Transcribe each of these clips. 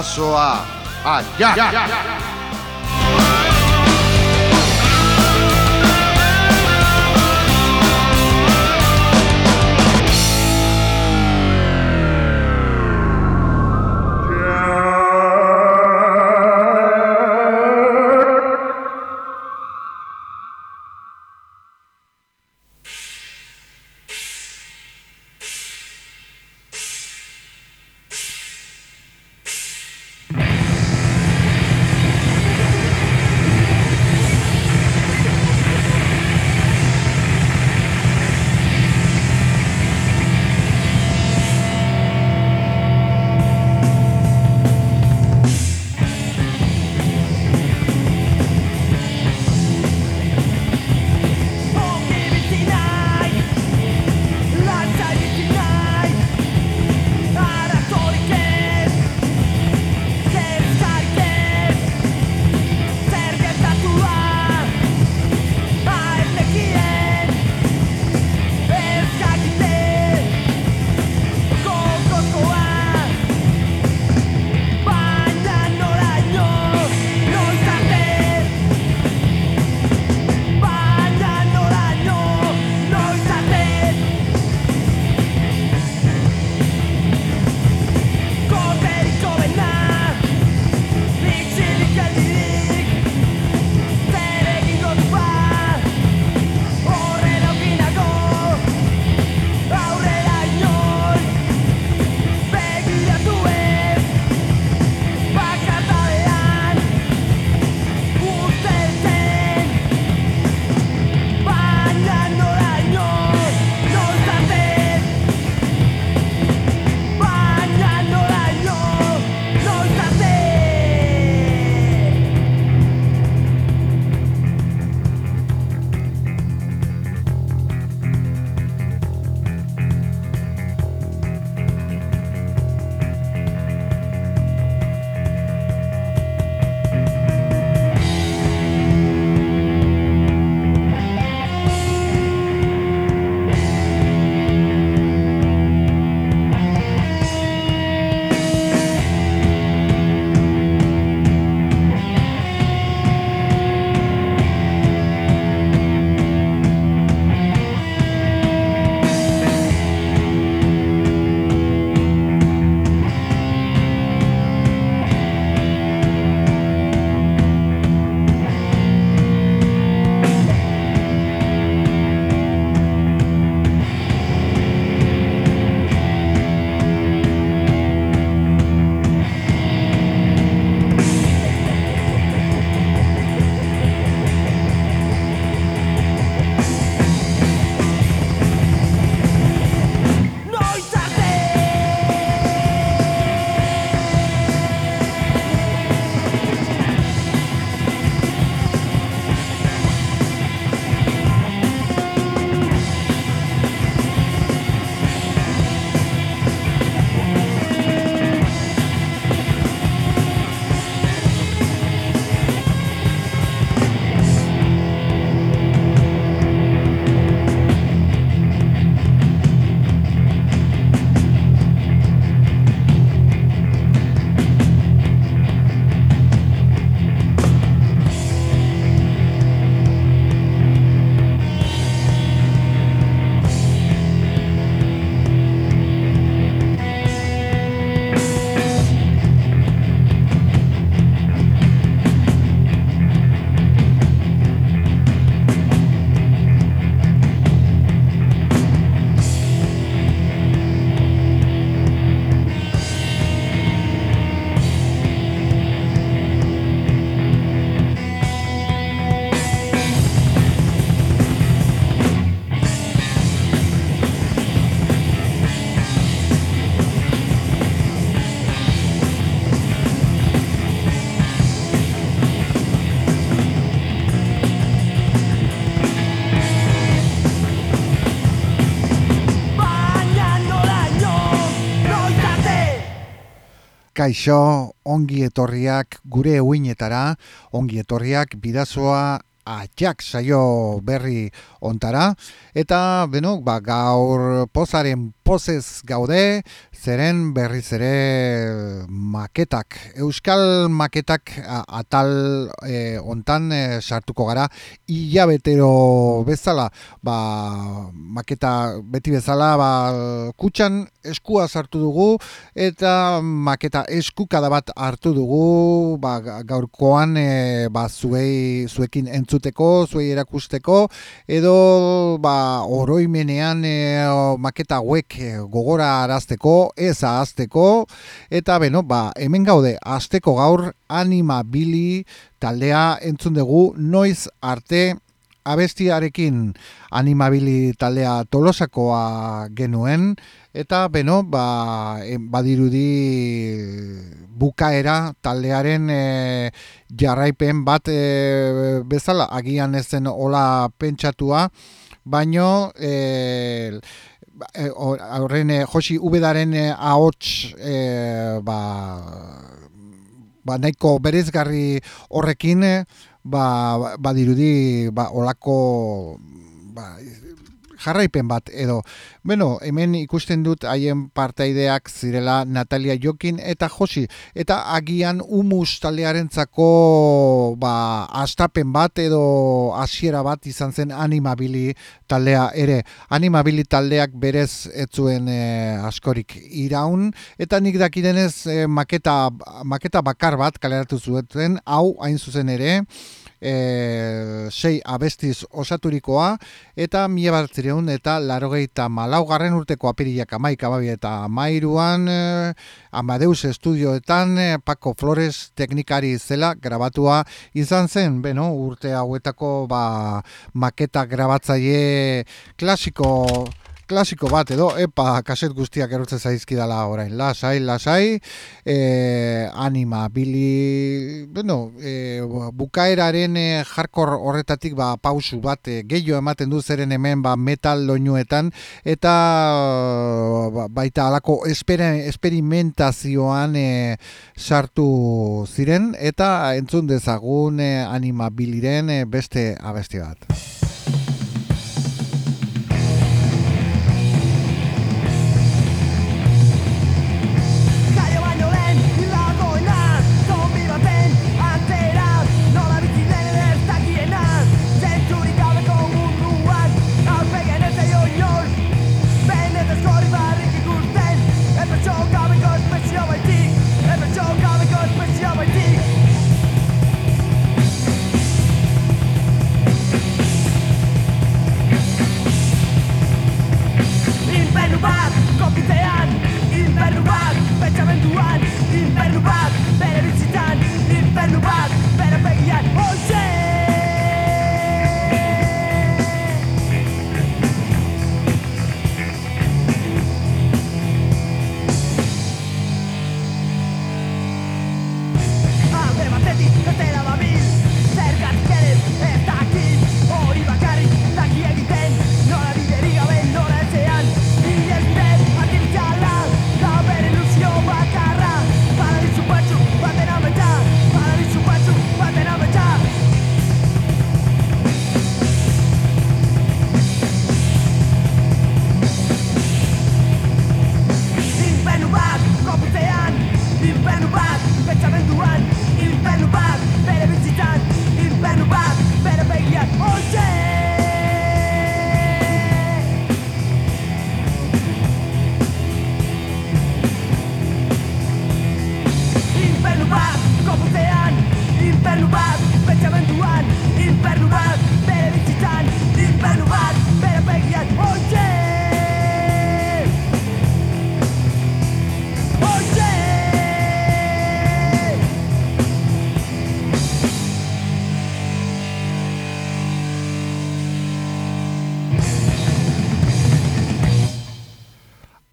paso a allá. Kaixo, ongi etorriak gure uinetara, ongi etorriak bidazoa atxak saio berri ontara. Eta, beno, ba, gaur pozaren pozez gaude, zeren berriz ere maketak, euskal maketak atal e, ontan e, sartuko gara, ia betero bezala, ba, maketa beti bezala, ba, kutxan eskua sartu dugu, eta maketa eskukada bat hartu dugu, ba, gaurkoan e, ba, zuei, zuekin entzuteko, zuei erakusteko, edo ba, oroimenean e, maketa hauek gogora arazteko, ez ahazteko, eta beno, ba, hemen gaude, azteko gaur anima bili taldea entzun dugu, noiz arte abestiarekin. Animabili taldea tolosakoa genuen, eta beno, ba, badirudi bukaera taldearen e, jarraipen bat e, bezala, agian ez zen hola pentsatua, baino e, Eh, horren e, Josi Ubedaren ahots e, ba, ba nahiko berezgarri horrekin ba, badirudi ba, olako ba, jarraipen bat edo. Bueno, hemen ikusten dut haien partaideak zirela Natalia Jokin eta Josi. Eta agian Humus taldearentzako ba astapen bat edo hasiera bat izan zen Animabili taldea ere. Animabili taldeak berez etzuen e, askorik iraun. Eta nik dakidenez e, maketa maketa bakar bat kaleratu zuen hau hain zuzen ere e, sei abestiz osaturikoa, eta mila batzireun eta larogeita malaugarren urteko apirilak amaik ababi eta amairuan e, Amadeus Estudioetan e, Paco Flores teknikari zela grabatua izan zen, beno, urte hauetako ba, maketa grabatzaile klasiko klasiko bat edo epa kaset guztiak erortzen zaizkidala orain. Lasai lasai e, anima bili bueno e, bukaeraren e, jarkor horretatik ba pausu bat e, gehiago ematen du zeren hemen ba metal loinuetan eta ba, baita alako esperimentazioan e, sartu ziren. Eta entzun dezagun e, anima biliren e, beste abesti bat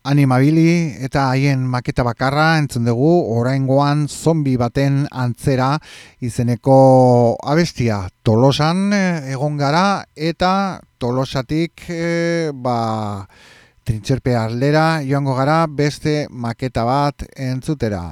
Animabili eta haien maketa bakarra entzun dugu. Oraingoan zombi baten antzera izeneko abestia. Tolosan eh, egon gara eta tolosatik e, ba, trintxerpe arlera joango gara beste maketa bat entzutera.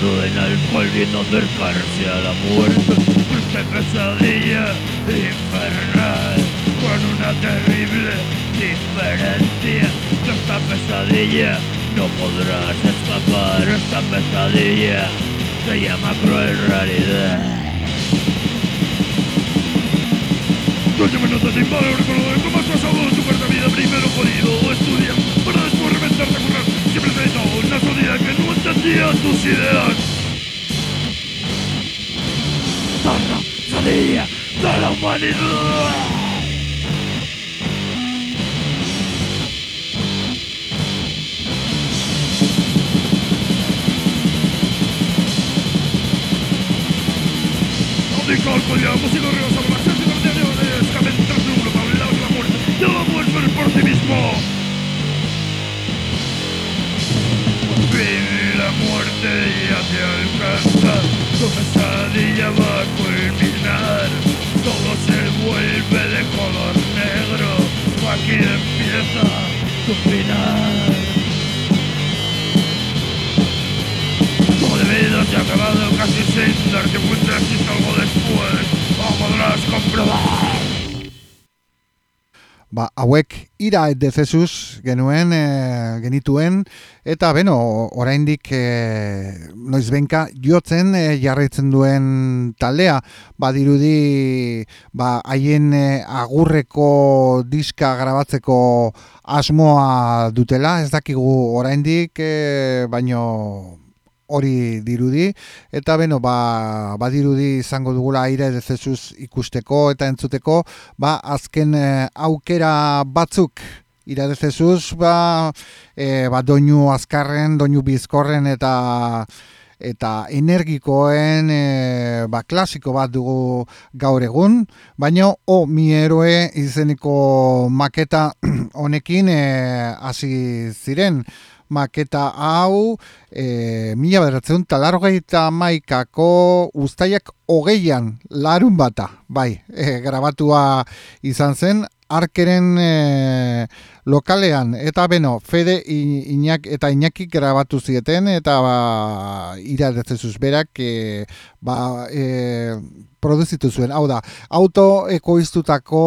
en al cual viendo acercarse a la muerte pesadilla infernal con una terrible diferencia. De esta pesadilla no podrás escapar. Esta pesadilla se llama cruel realidad. Doña Menota te invade recordar cómo has pasado tu corta vida. Primero jodido estudiar para después reventarte a currar. Siempre te he una sociedad que no entendía tus ideas torno de la humanidad. Radical, peleamos y no regresamos a ser libertarios, camentando uno para hablar de la muerte, de la muerte por sí mismo. Vive la muerte y hacia el cantar tu pesadilla va a culminar, todo se vuelve de color negro, aquí empieza tu final. vida se ha acabado casi sin darte cuenta si algo después o podrás comprobar. Ba, hauek ira dezesuz genuen, e, genituen, eta beno, oraindik e, noiz benka jotzen e, jarraitzen duen taldea, badirudi ba, haien e, agurreko diska grabatzeko asmoa dutela, ez dakigu oraindik, e, baino hori dirudi. Eta beno ba badirudi izango dugula aire dezesuz ikusteko eta entzuteko ba azken eh, aukera batzuk. Ira dezesuz ba e, ba doinu azkarren doinu bizkorren eta eta energikoen e, ba, klasiko bat dugu gaur egun, baina o mi eroe izeniko maketa honekin hasi ziren maketa hau e, mila beratzen talarrogeita maikako ustaiak hogeian larun bata, bai, e, grabatua izan zen, arkeren e, lokalean, eta beno, Fede inak, eta Inaki grabatu zieten, eta ba, iradetzezuz berak, e, ba, e, produzitu zuen. Hau da, auto ekoiztutako,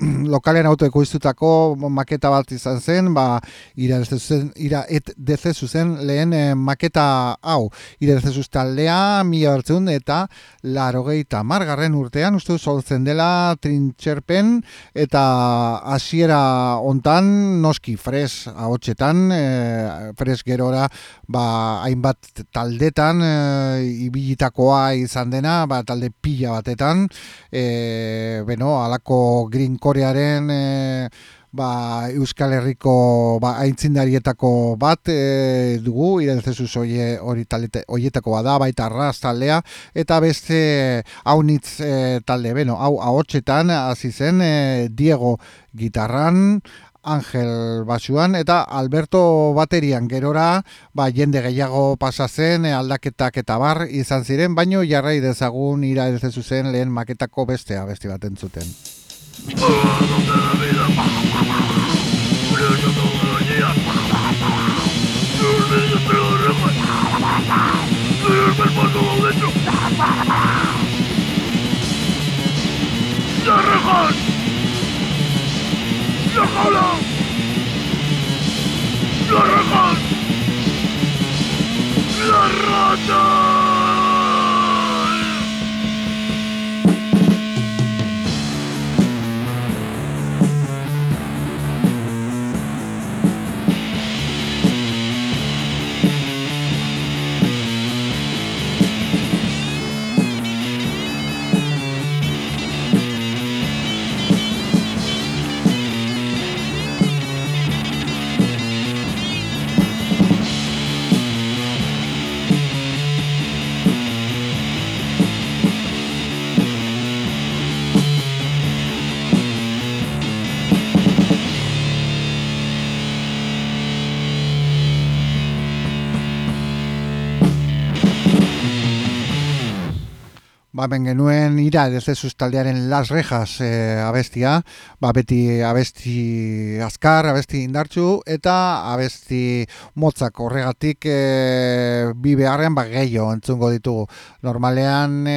lokalen auto ekoiztutako maketa bat izan zen, ba, ira zen, ira et dezezu zen lehen eh, maketa hau. Ira dezezu taldea, mila hartzun, eta laro gehieta margarren urtean, uste soltzen dela trintxerpen, eta hasiera hontan noski fres ahotsetan, e, fres gerora, ba, hainbat taldetan, e, ibilitakoa izan dena, ba, talde pila batetan, e, beno, alako Green Korearen e, ba, Euskal Herriko ba, aintzindarietako bat e, dugu, irenzezuz hori horietako bada, baita arraz taldea, eta beste haunitz e, talde, beno, hau ahotsetan, hasi zen e, Diego gitarran, Angel basuan eta Alberto baterian gerora ba, jende gehiago pasa zen eh, aldaketak eta bar izan ziren baino jarrai dezagun ira ez zen lehen maketako bestea beste bat entzuten. ¡La jaula! ¡La rata! ¡La rata! Ba, ben genuen ira edezezuz taldearen Las Rejas e, abestia, ba, beti abesti azkar, abesti indartxu, eta abesti motzak horregatik e, bi beharrean ba, gehiago entzungo ditugu. Normalean e,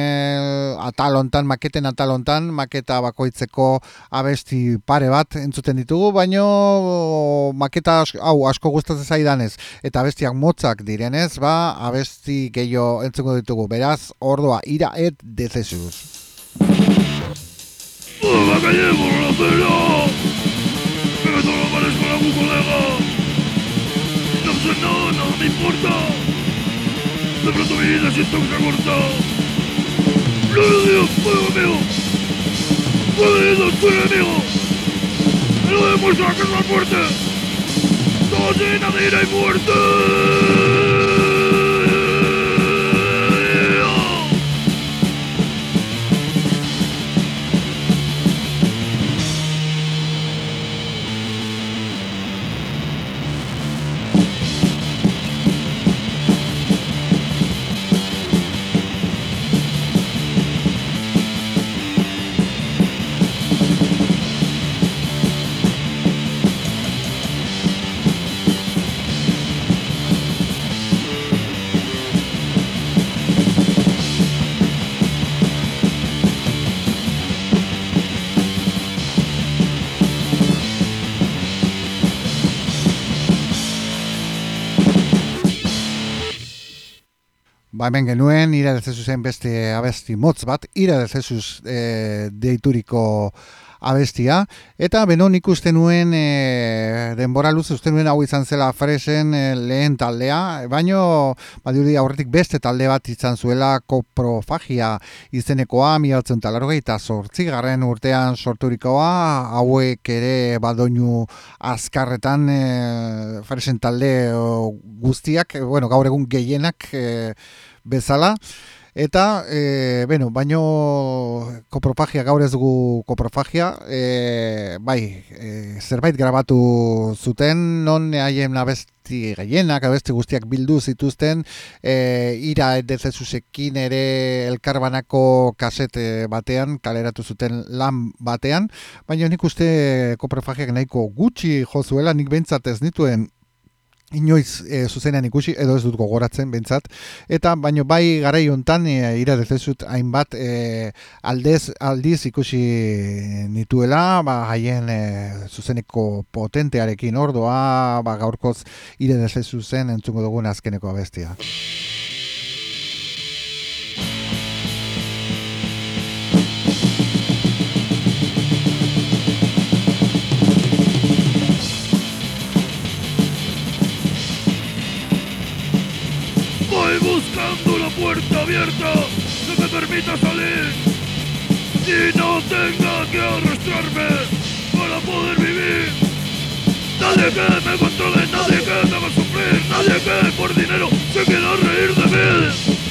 atalontan, maketen atalontan, maketa bakoitzeko abesti pare bat entzuten ditugu, baino maketa hau asko gustatzen zaidanez, eta abestiak motzak direnez, ba, abesti gehiago entzungo ditugu. Beraz, ordua, ira et de. ¡Me importa. De vida siento que se corta. ¡No, Dios, fuego lo demuestra que es más fuerte! ¡Todo llena de y muerte! Ba, hemen genuen, ira zen beste abesti motz bat, ira dezesuz e, eh, deituriko abestia, eta benon ikusten nuen e, denbora luz uste nuen hau izan zela fresen e, lehen taldea, baino badiuri aurretik beste talde bat izan zuela koprofagia izenekoa, mialtzen talarrogei eta urtean sorturikoa, hauek ere badoinu azkarretan e, fresen talde guztiak, bueno, gaur egun gehienak e, bezala. Eta, e, bueno, baino koprofagia, gaur ez dugu koprofagia, e, bai, e, zerbait grabatu zuten, non haien abesti gehienak, abesti guztiak bildu zituzten, e, ira edezezusekin ere elkarbanako kasete batean, kaleratu zuten lan batean, baina nik uste koprofagiak nahiko gutxi jozuela, nik behintzat ez nituen inoiz e, zuzenean ikusi edo ez dut gogoratzen bentsat eta baino bai garai hontan e, ira dezut hainbat e, aldez aldiz ikusi nituela ba haien e, zuzeneko potentearekin ordoa ba gaurkoz ira dezut zen entzungo dugun azkeneko abestia puerta abierta que me permita salir y no tenga que arrastrarme para poder vivir. Nadie que me controle, nadie que me haga sufrir, nadie que por dinero se quiera reír de mí.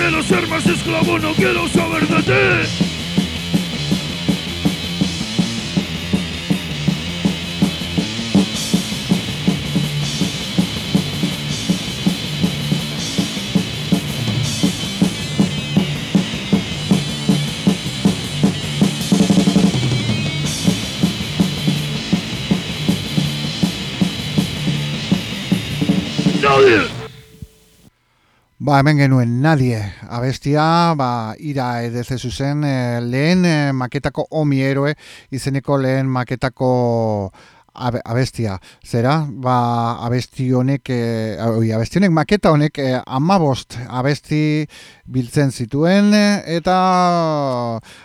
Quiero ser más esclavo, no quiero saber de ti. Ba, hemen genuen nadie abestia, ba, ira edeze zuzen, e, lehen e, maketako omi eroe, izeneko lehen maketako abestia. Zera, ba, abesti honek, e, abesti honek, maketa honek, e, amabost abesti biltzen zituen, eta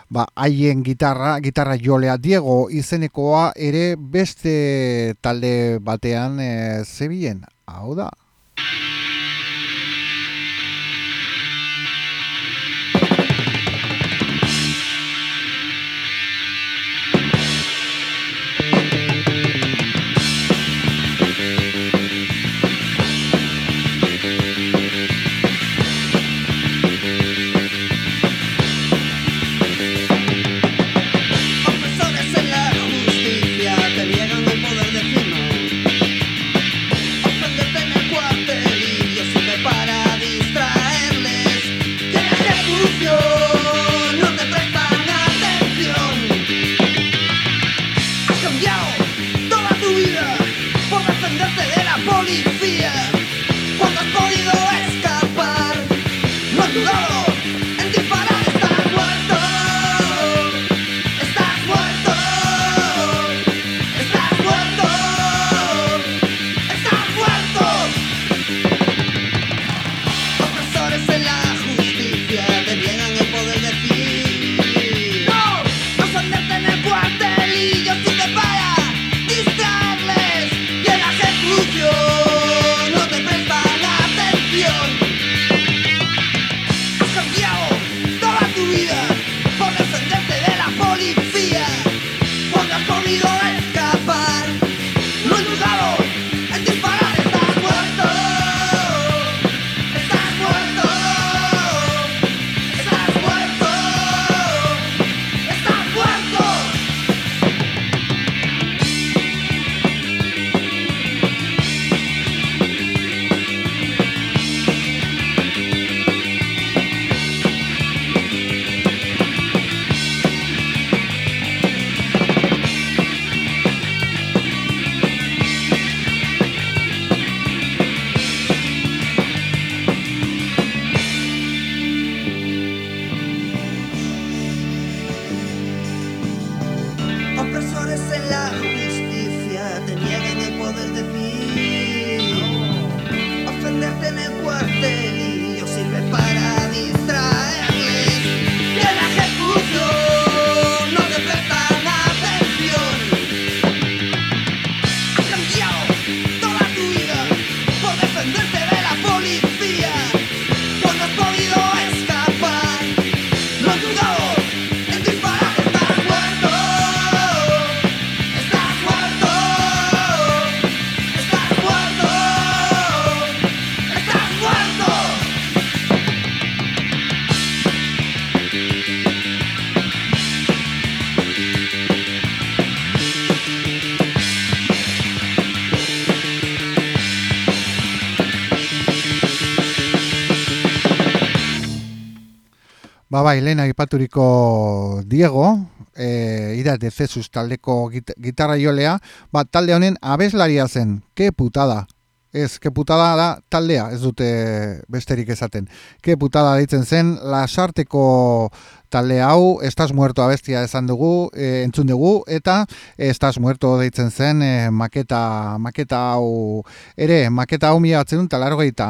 ba, haien gitarra, gitarra jolea Diego izenekoa ere beste talde batean e, zebien. Hau da. Ba bai, lehen aipaturiko Diego, e, ira de Zesus taldeko git gitarra jolea, ba, talde honen abeslaria zen, ke putada. Ez, ke putada da taldea, ez dute besterik esaten. Ke putada ditzen zen, lasarteko talde hau, estás muerto abestia esan dugu, e, entzun dugu, eta estás muerto deitzen zen e, maketa, maketa hau, ere, maketa hau mila batzen eta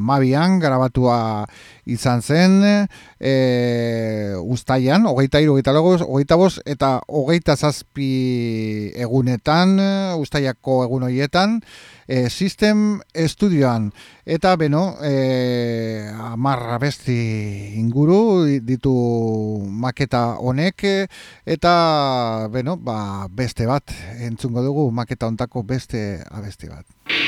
mabian, garabatua izan zen, e, ustaian, hogeita iru, hogeita logoz, hogeita boz, eta hogeita zazpi egunetan, ustaiako egun horietan, e, System Studioan. Eta, beno, e, amarra besti inguru ditu maketa honek, eta, beno, ba, beste bat, entzungo dugu maketa ontako beste abesti bat.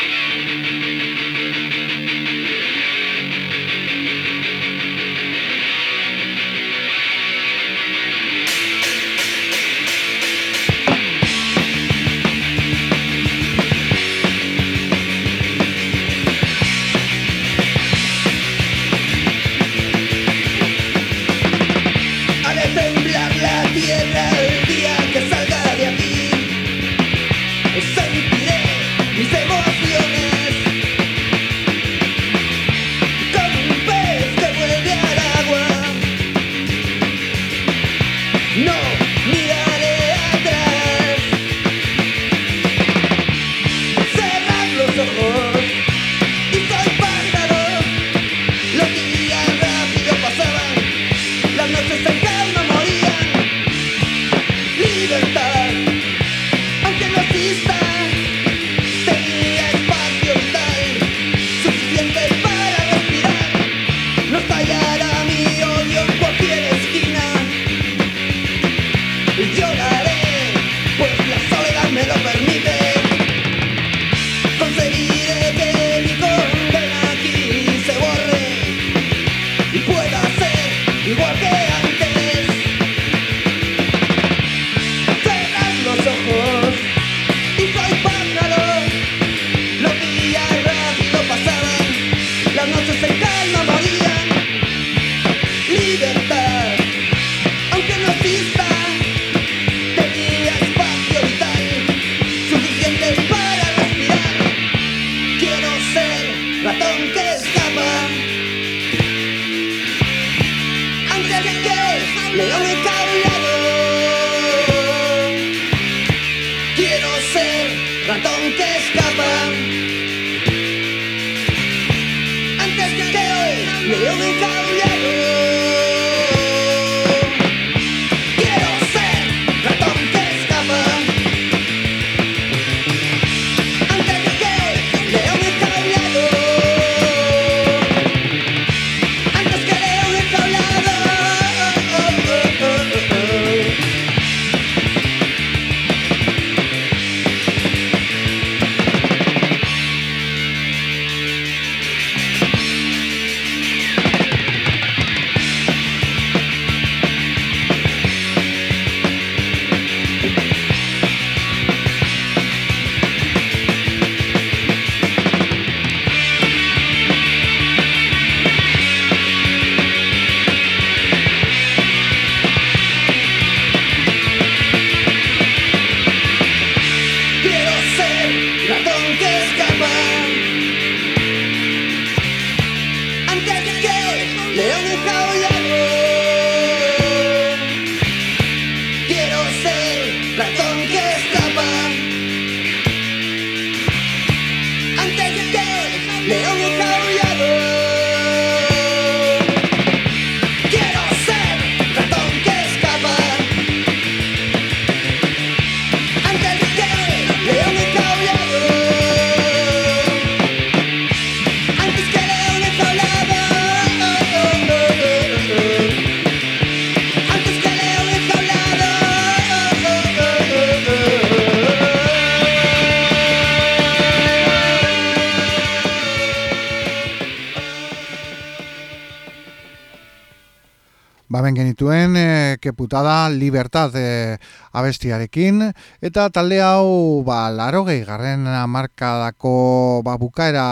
Genituen e, keputada libertad e, abestiarekin eta talde hau ba, laro garren markadako ba, bukaera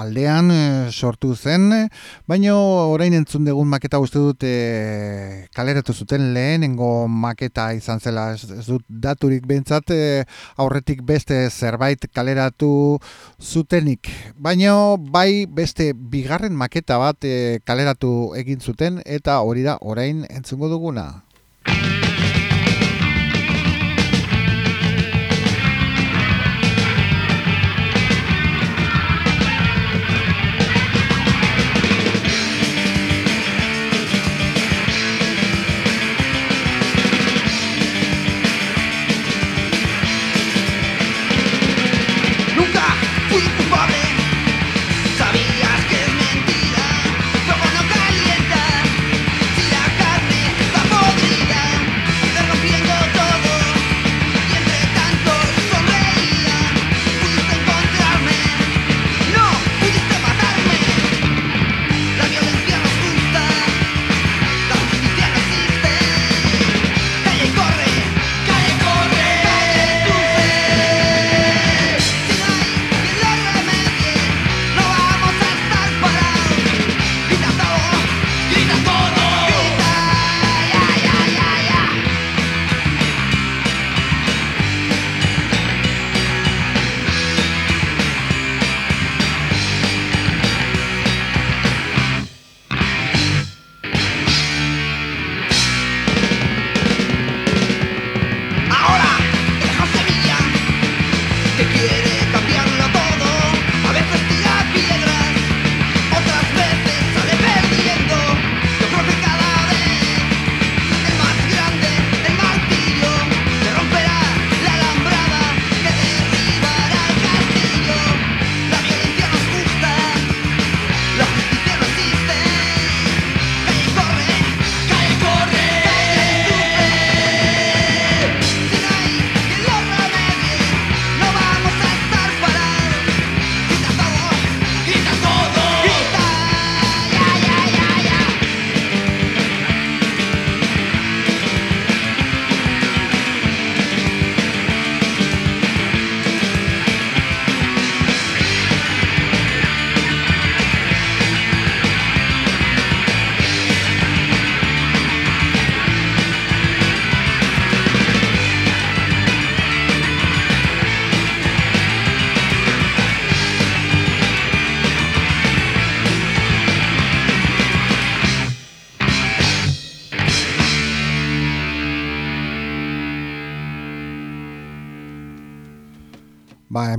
aldean e, sortu zen baino orain entzun dugun maketa uste dut e, kaleratu zuten lehenengo maketa izan zela ez, dut daturik behintzat e, aurretik beste zerbait kaleratu zutenik baino bai beste bigarren maketa bat e, kaleratu egin zuten eta hori da orain entzungo duguna.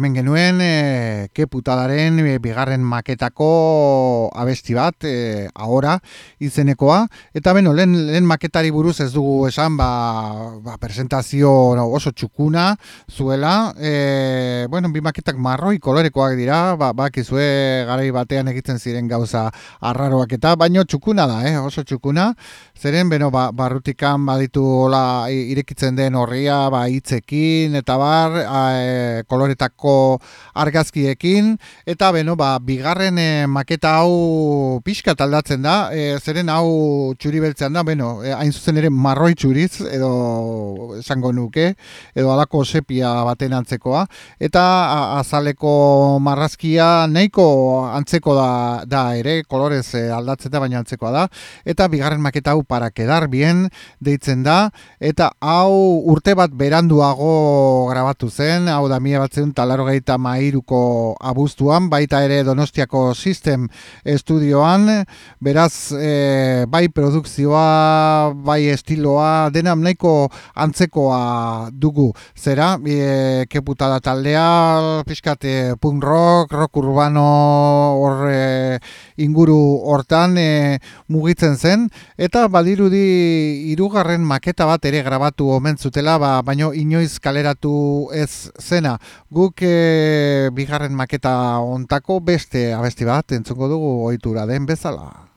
Hemen genuen keputadaren e, bigarren maketako abesti bat, e, ahora, izenekoa. Eta beno, lehen, lehen maketari buruz ez dugu esan, ba, ba presentazio no, oso txukuna zuela. E, bueno, bi maketak marroi kolorekoak dira, ba, ba kizue garai batean egiten ziren gauza arraroak eta, baino txukuna da, eh, oso txukuna. Zeren, beno, ba, barrutikan baditu hola irekitzen den horria, ba, hitzekin eta bar, a, e, argazkiekin argazkiekin eta beno ba bigarren e, maketa hau pixka taldatzen da. E, zeren hau txuri beltzean da beno e, hain zuzen ere marroi txuriz edo esango nuke edo alako sepia baten antzekoa. Eta azaleko marrazkia nahiko antzeko da, da ere kolorez e, aldatzen da baina antzekoa da. Eta bigarren maketa hau para quedar bien deitzen da. Eta hau urte bat beranduago grabatu zen. Hau da mila batzen talarrogeita mairuko abuztuan, baita ere Donostiako System Estudioan, beraz, e, bai produkzioa, bai estiloa, dena nahiko antzekoa dugu. Zera, e, keputada taldea, pixkate punk rock, rock urbano horre inguru hortan e, mugitzen zen, eta badirudi irugarren maketa bat ere grabatu omen zutela, ba, baino inoiz kaleratu ez zena. Guk e, bigarren maketa ontako beste abesti bat entzungo dugu ohitura den bezala.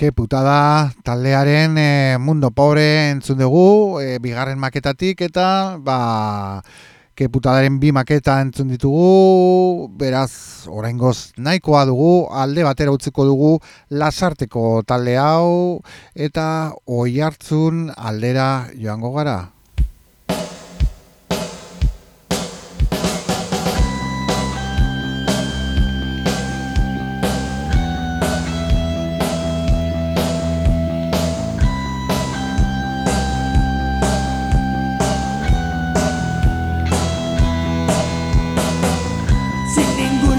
Ke putada taldearen e, mundo pobre entzun dugu, e, bigarren maketatik eta ba, ke putadaren bi maketa entzun ditugu, beraz oraingoz nahikoa dugu, alde batera utziko dugu lasarteko talde hau eta oi hartzun aldera joango gara. sin ningún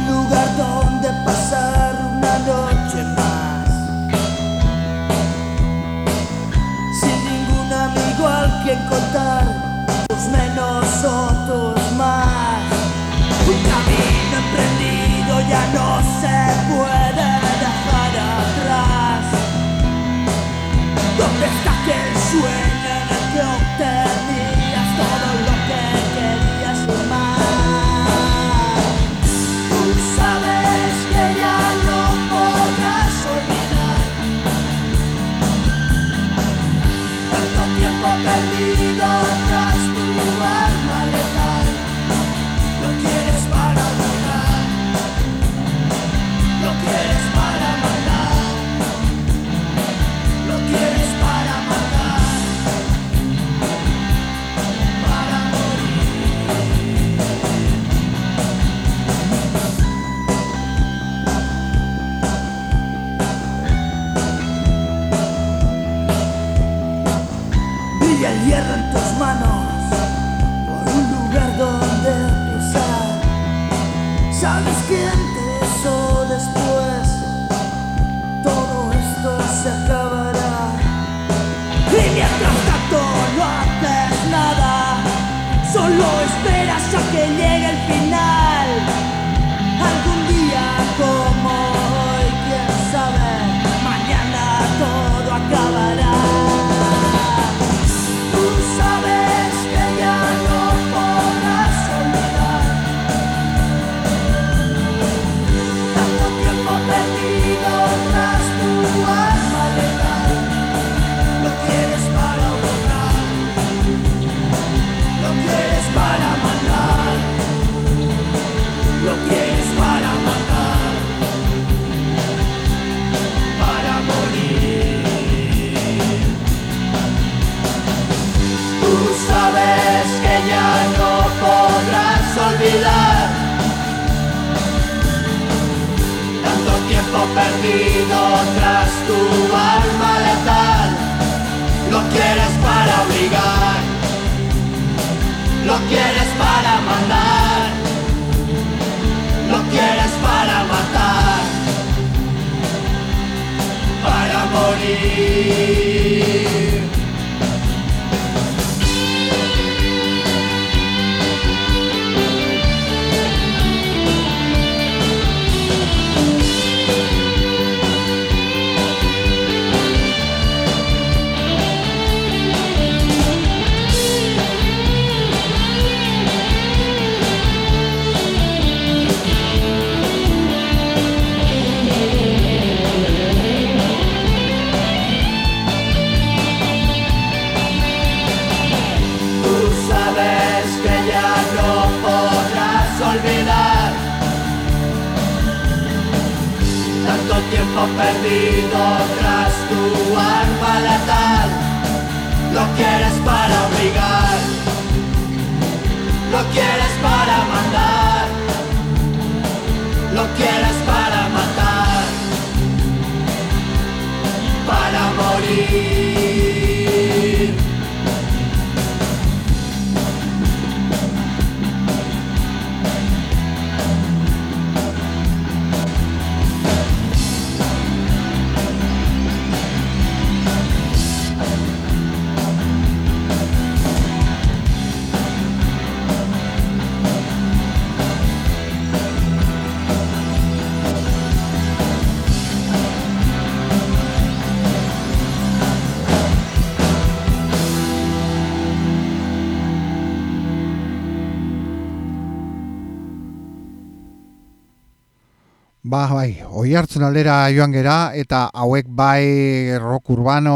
Ba, bai, oi hartzen aldera joan gera, eta hauek bai rock urbano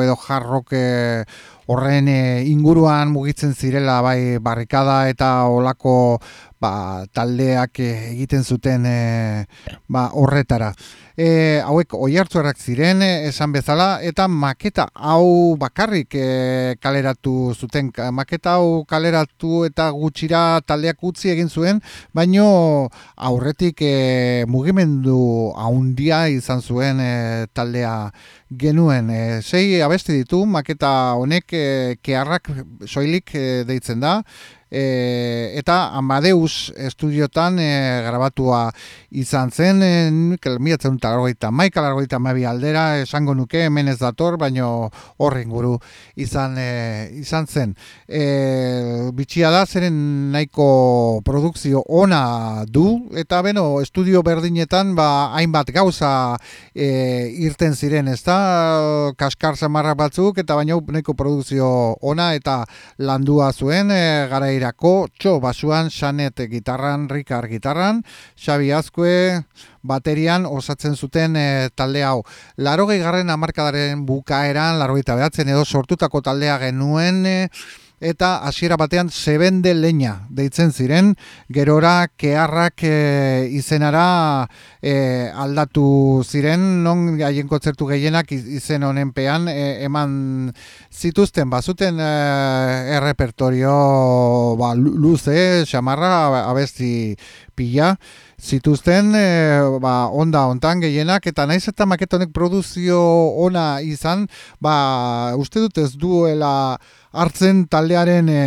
edo hard rock eh, horren eh, inguruan mugitzen zirela bai barrikada eta olako ba, taldeak eh, egiten zuten e, ba, horretara. E, hauek oi ziren esan bezala eta maketa hau bakarrik e, kaleratu zuten. Maketa hau kaleratu eta gutxira taldeak utzi egin zuen, baino aurretik e, mugimendu haundia izan zuen e, taldea genuen. E, sei abesti ditu maketa honek e, keharrak soilik deitzen da e, eta Amadeus estudiotan e, grabatua izan zen, e, miatzen dut alargoita, maika alargoita mabi aldera, esango nuke, hemen ez dator, baino horren guru izan, e, izan zen. E, bitxia da, zeren nahiko produkzio ona du, eta beno, estudio berdinetan, ba, hainbat gauza e, irten ziren, ez da, kaskar zamarrak batzuk, eta baino nahiko produkzio ona, eta landua zuen, e, gara irako, txo basuan, Xanet gitarran, Rikar gitarran, Xabi Azkue baterian osatzen zuten e, talde hau. Laro garren amarkadaren bukaeran, laro behatzen edo sortutako taldea genuen, e, eta hasiera batean zebende leña deitzen ziren, gerora keharrak e, izenara e, aldatu ziren, non haien kontzertu gehienak izen honenpean e, eman zituzten, bazuten e, errepertorio ba, luze, xamarra, abesti pila, zituzten e, ba, onda ontan gehienak. Eta naiz eta maketonek produzio ona izan ba, uste dut ez duela hartzen taldearen e,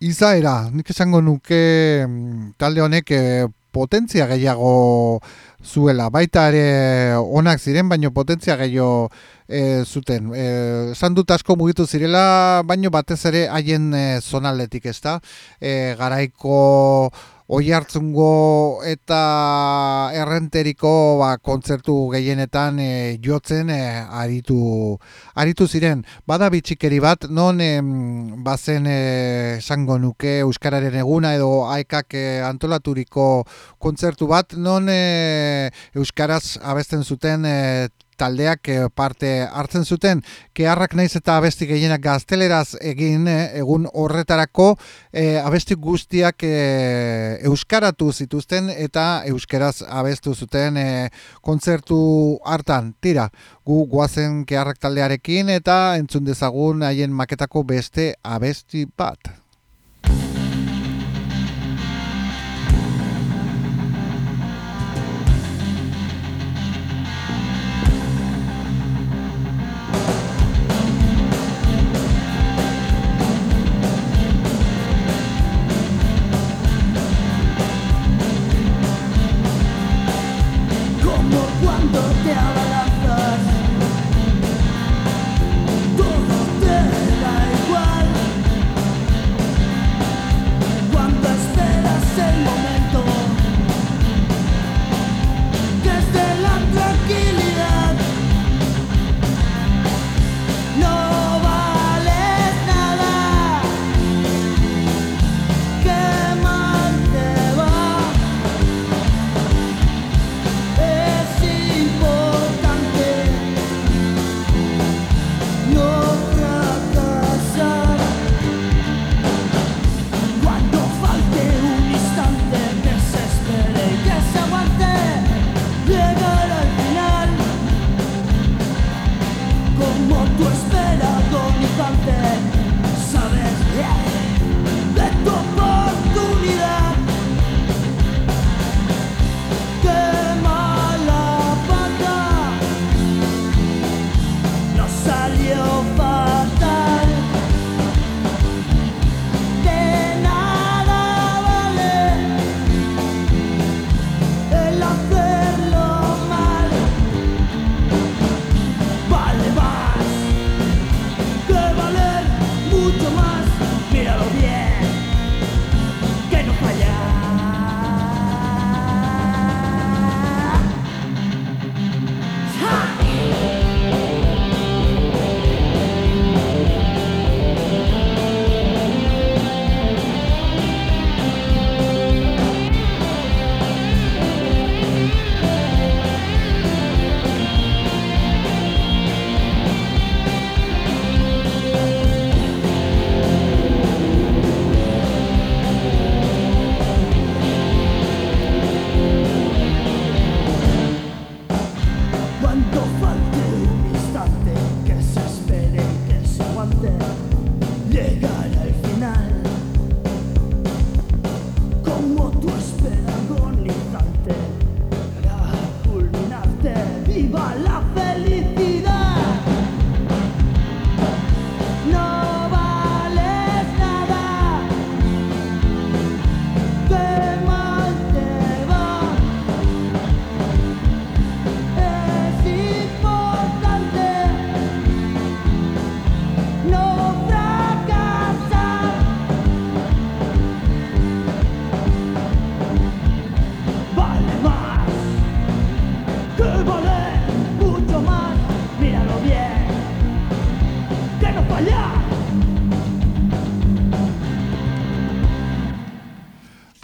izaera. Nik esango nuke mm, talde honek e, potentzia gehiago zuela. Baita ere onak ziren, baino potentzia gehiago e, zuten. E, esan dut asko mugitu zirela, baino batez ere haien e, zonaldetik ez da. E, garaiko oi hartzungo eta errenteriko ba, kontzertu gehienetan e, jotzen e, aritu, aritu ziren. Bada bitxikeri bat, non e, bazen esango nuke Euskararen eguna edo aekak antolaturiko kontzertu bat, non Euskaraz abesten zuten taldeak eh, parte hartzen zuten. Keharrak naiz eta abesti gehienak gazteleraz egin eh, egun horretarako e, abesti guztiak euskaratu zituzten eta euskeraz abestu zuten kontzertu hartan. Tira gu guazen keharrak taldearekin eta entzun dezagun haien maketako beste abesti bat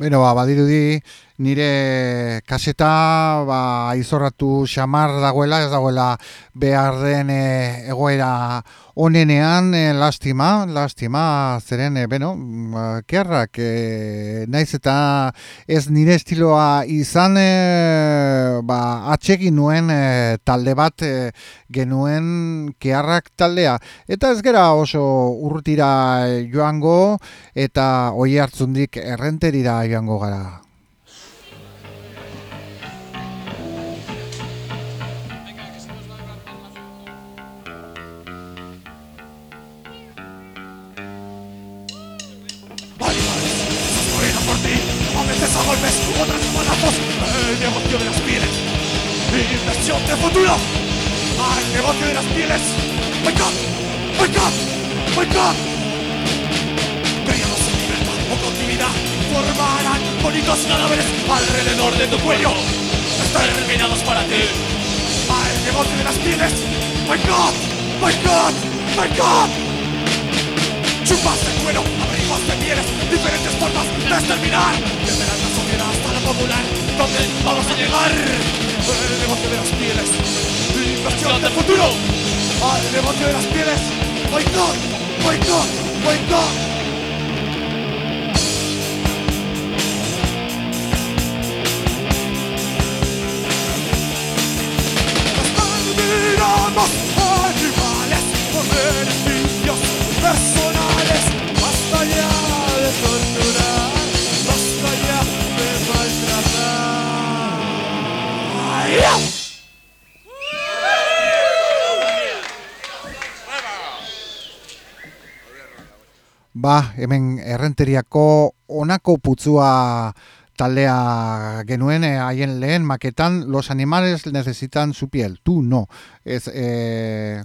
Beno, ba, badirudi nire kaseta ba, izorratu xamar dagoela, ez dagoela behar den e, egoera onenean, e, lastima, lastima, zeren, e, beno, ba, kerrak, e, naiz eta ez nire estiloa izan, e, ba, atxegin nuen e, talde bat e, genuen keharrak taldea. Eta ez gera oso urrutira joango, eta oi hartzundik errenterira joango gara. golpes, otras balazos, el negocio de las pieles, inversión de futuro, al negocio de las pieles, wake up, wake up, wake up. Brillamos en libertad o continuidad, formarán bonitos cadáveres alrededor de tu cuello, están terminados para ti, al negocio de las pieles, wake up, wake up, wake up. Chupas de cuero, abrigos de pieles, diferentes formas de exterminar. Hasta la popular, ¿dónde vamos a llegar? El negocio de las pieles, inversión del futuro. Al negocio de las pieles. My God. Miramos animales por beneficios personales. Ba, hemen errenteriako onako putzua taldea genuen eh, haien lehen maketan los animales necesitan su piel, tu no. Ez, e,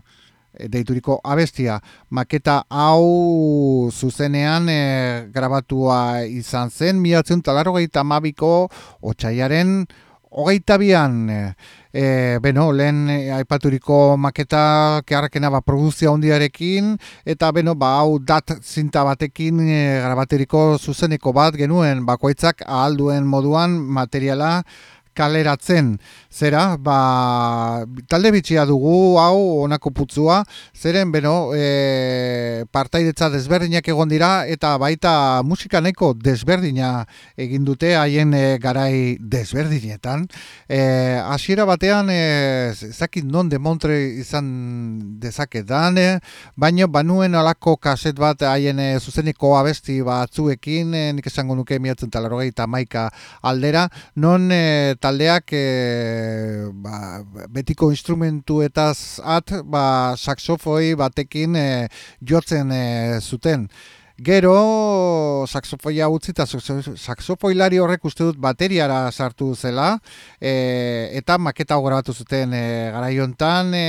deituriko abestia maketa hau zuzenean e, grabatua izan zen, miatzen talarrogeita mabiko otxaiaren hogeita bian, e, beno, lehen e, aipaturiko maketa keharrakena ba, produzia hondiarekin, eta beno, ba, hau dat zinta batekin e, grabateriko zuzeneko bat genuen, bakoitzak ahalduen moduan materiala kaleratzen. Zera, ba, talde bitxia dugu, hau, onako putzua, zeren, beno, e, partaidetza desberdinak egon dira, eta baita musika nahiko desberdina egin dute haien e, garai desberdinetan. E, hasiera batean, e, zakit non demontre izan dezaketan, e, baino, banuen alako kaset bat haien e, zuzeniko abesti batzuekin, e, nik esango nuke miatzen talarrogei maika aldera, non e, taldeak e, ba, betiko instrumentuetaz at ba, saxofoi batekin e, jotzen e, zuten. Gero, saxofoia utzi eta saxofoilari horrek uste dut bateriara sartu zela e, eta maketa grabatu zuten e, garaiontan, e,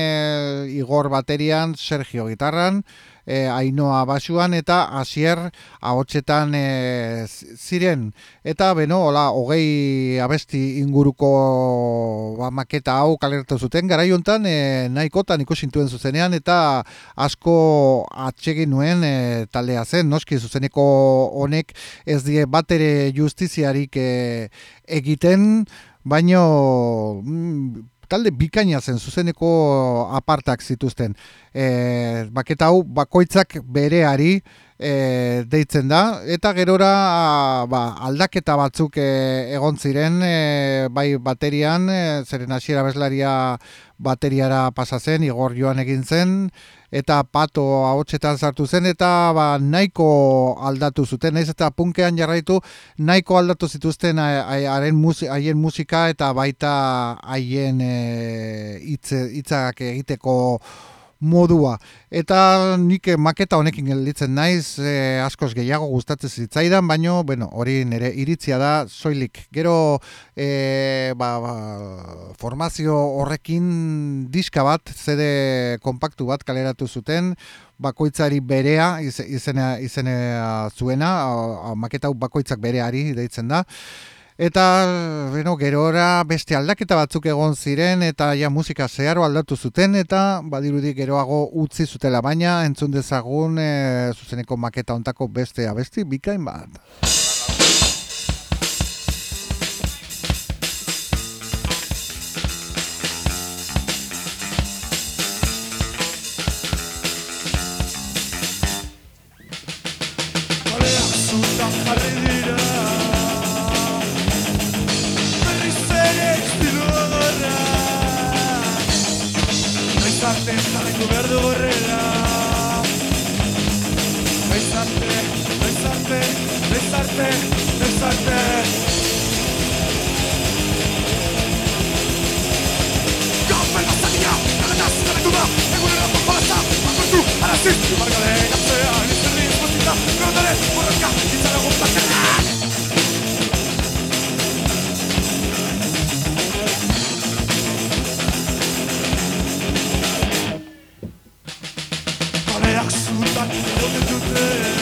Igor baterian, Sergio gitarran, e, Ainoa basuan eta Asier ahotsetan e, ziren. Eta beno hola hogei abesti inguruko ba, maketa hau kaleratu zuten. Garaiontan e, nahikotan ikosintuen zuzenean eta asko atsegin nuen e, taldea zen. Noski zuzeneko honek ez die batere justiziarik e, egiten baino mm, talde bikaina zen zuzeneko apartak zituzten. E, baketa hau bakoitzak bereari e, deitzen da. Eta gerora ba, aldaketa batzuk e, egon ziren e, bai baterian e, zeren hasiera bezlaria bateriara pasa zen Igor Joan egin zen eta pato ahotsetan sartu zen eta ba, nahiko aldatu zuten. Naiz eta punkean jarraitu nahiko aldatu zituzten haien musika eta baita haien e, hitzak egiteko modua. Eta nik maketa honekin gelditzen naiz, e, askoz gehiago gustatzen zitzaidan, baino, bueno, hori nire iritzia da, soilik. Gero, e, ba, ba, formazio horrekin diska bat, zede kompaktu bat kaleratu zuten, bakoitzari berea izena, izena zuena, maketa bakoitzak bereari deitzen da. Eta, bueno, gerora beste aldaketa batzuk egon ziren eta ja musika zeharo aldatu zuten eta badirudi geroago utzi zutela baina entzun dezagun e, zuzeneko maketa ontako beste abesti bikain bat. bezarte, bezarte, bezarte Gopen bazakia, kagataz, kaletu da Egunen lako pasa, bakontu, araziz Margale, gaztea, nizterri, esbotita Gondale, borroka, izan egun batzera zutak, zelotetute Koleak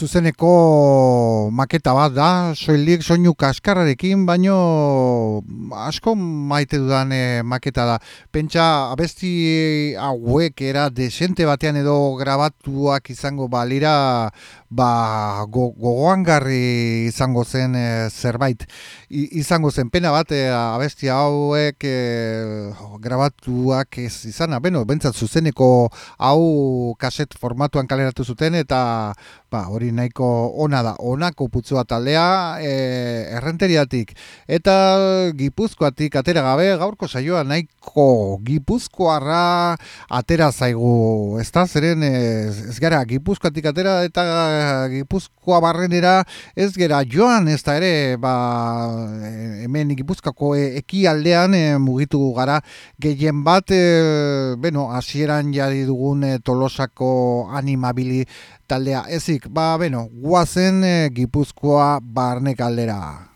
zuzeneko maketa bat da, soilik soinu kaskarrarekin, baino asko maite dudan e, maketa da. Pentsa, abesti hauek era desente batean edo grabatuak izango balira, ba, go, gogoangarri izango zen e, zerbait. I, izango zen pena bat eh, e, abesti hauek e, grabatuak ez izana, beno, bentsat zuzeneko hau kaset formatuan kaleratu zuten eta ba, hori nahiko ona da, onako putzua taldea e, errenteriatik. Eta gipuzkoatik atera gabe gaurko saioa nahiko gipuzkoarra atera zaigu, ez da, zeren ez, ez gara gipuzkoatik atera eta Gipuzkoa barrenera ez gera joan ez da ere ba, hemen Gipuzkako e, ekialdean e, mugitu gara gehien bat e, bueno, azieran jari dugun e, tolosako animabili taldea ezik, ba, beno guazen e, Gipuzkoa barne kaldera.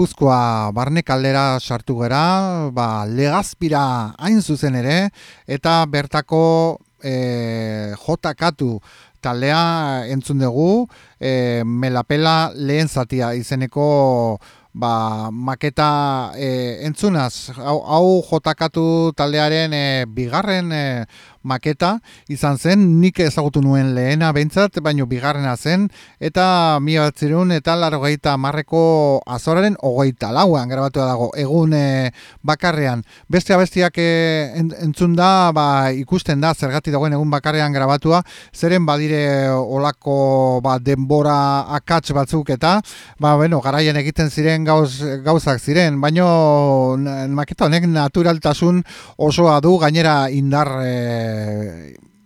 Gipuzkoa barne kaldera sartu gara, ba, legazpira hain zuzen ere, eta bertako e, jotakatu taldea entzun dugu, e, melapela lehen zatia izeneko ba, maketa e, entzunaz. Hau, hau jotakatu taldearen e, bigarren e, maketa izan zen, nik ezagutu nuen lehena behintzat, baino bigarrena zen, eta mi batzirun eta largoita marreko azoraren ogoita lauan grabatu dago, egun e, bakarrean. Beste abestiak e, entzun da, ba, ikusten da, zergati dagoen egun bakarrean grabatua, zeren badire olako ba, denbora akats batzuk eta, ba, bueno, garaien egiten ziren gauz, gauzak ziren, baino maketa honek naturaltasun osoa du, gainera indar e,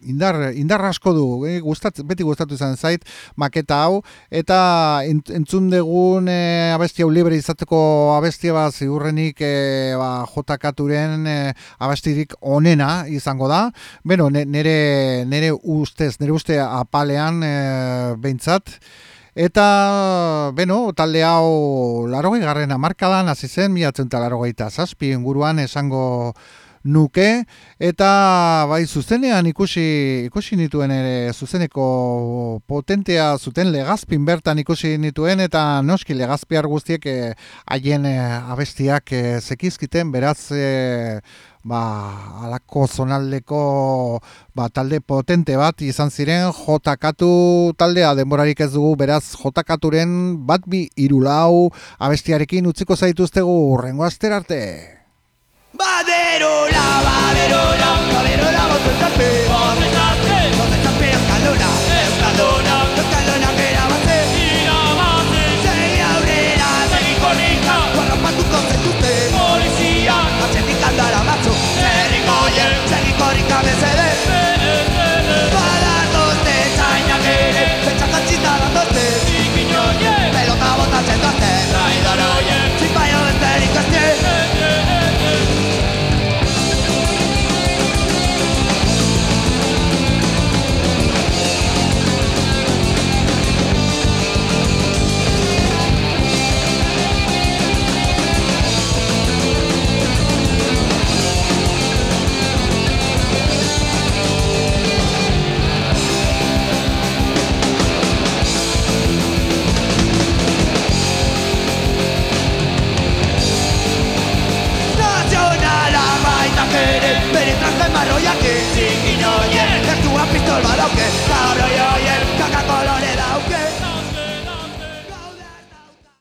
indar, indar asko du, eh? Gustat, beti gustatu izan zait maketa hau, eta entzun dugun eh, abesti hau libre izateko abestia bat ziurrenik eh, ba, jotakaturen eh, abestirik onena izango da, Beno, nere, nere ustez, nere uste apalean eh, behintzat, Eta, beno, talde hau larogei garren amarkadan, hasi zen, eta zazpi inguruan esango nuke. Eta bai zuzenean ikusi ikusi nituen ere zuzeneko potentea zuten legazpin bertan ikusi nituen eta noski legazpiar guztiek eh, haien e, abestiak e, zekizkiten beraz e, ba, alako zonaldeko ba, talde potente bat izan ziren jotakatu taldea denborarik ez dugu beraz jotakaturen bat bi irulau abestiarekin utziko zaituztegu urrengo aster arte Baderola, baderola, baderola, botezate Botezate, botezate, euskalona Euskalona, euskalona, gera batze Ira batze Segi aurrera, segi konika Guarrapatuko zetute Polizia, atxetik aldara batzu Segi goien, segi korika Bere traje marroiak Zikin oie Ertuan pistol badauke Cabroia